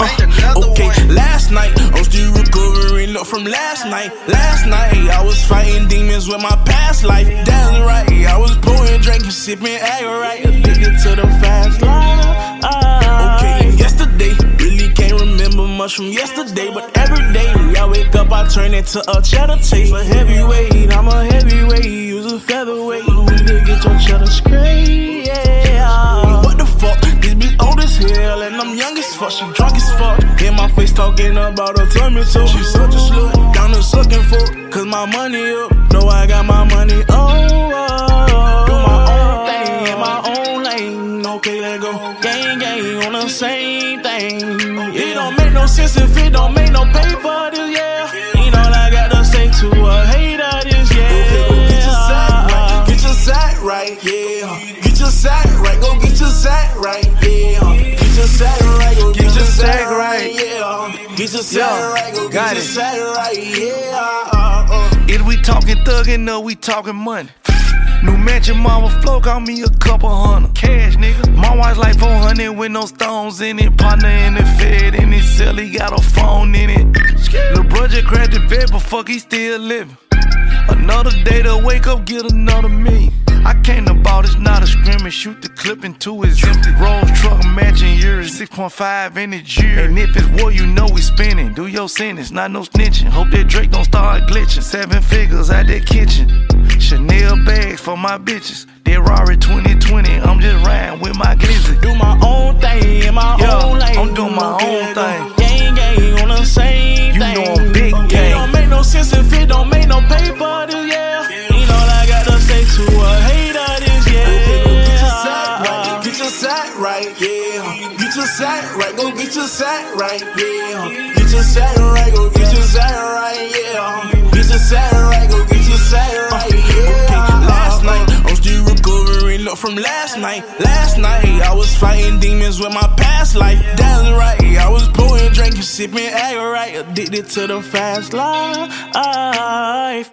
Uh, okay, last night, I'm still recovering up from last night. Last night, I was fighting demons with my past life. That's right, I was pouring, drinking, sipping agorite. Addicted to the fast life. Okay, yesterday, really can't remember much from yesterday. But every day I wake up, I turn into a cheddar taste. A heavyweight, I'm a heavyweight. My face talking about her tummy too. She such a slut, down to sucking for. Cause my money up. Know I got my money on. Oh, Do my own thing in my own lane. Okay, let go. Gang, gang on the same thing. It don't make no sense if it don't make no paper. This, yeah. Ain't all I got to say to a hater. This, yeah. Get your sack right, yeah. Get your sack right, go get your sack right, Get your sack right, go got get your it. sack right, yeah. Uh, uh. Either we talking thuggin' or we talking money. New mansion, mama flow, got me a couple hundred. Cash, nigga. My wife's like 400 with no stones in it. Partner in the fed in it. Cell, he got a phone in it. Lil' brother crashed the bed, but fuck, he still living. Another day to wake up, get another million. I came to ball, it's not a scrimmage. Shoot the clip into his empty. Rolls truck matching yours, 6.5 in the year. And if it's war, you know we spinning. Do your sentence, not no snitching. Hope that Drake don't start glitching. Seven figures out that kitchen. Chanel bags for my bitches. That Rari 2020, I'm just riding with my glizzy. Do my own thing in my Yeah, own lane. I'm doing my own thing. Sack right, go get your sack right, yeah. Get your sack right, go get your sack right, yeah. Get your sack right, go get your sack right, yeah. Last night, I'm still recovering up from last night. Last night, I was fighting demons with my past life. Damn right, I was pouring, drinking, sipping, right. Addicted to the fast life.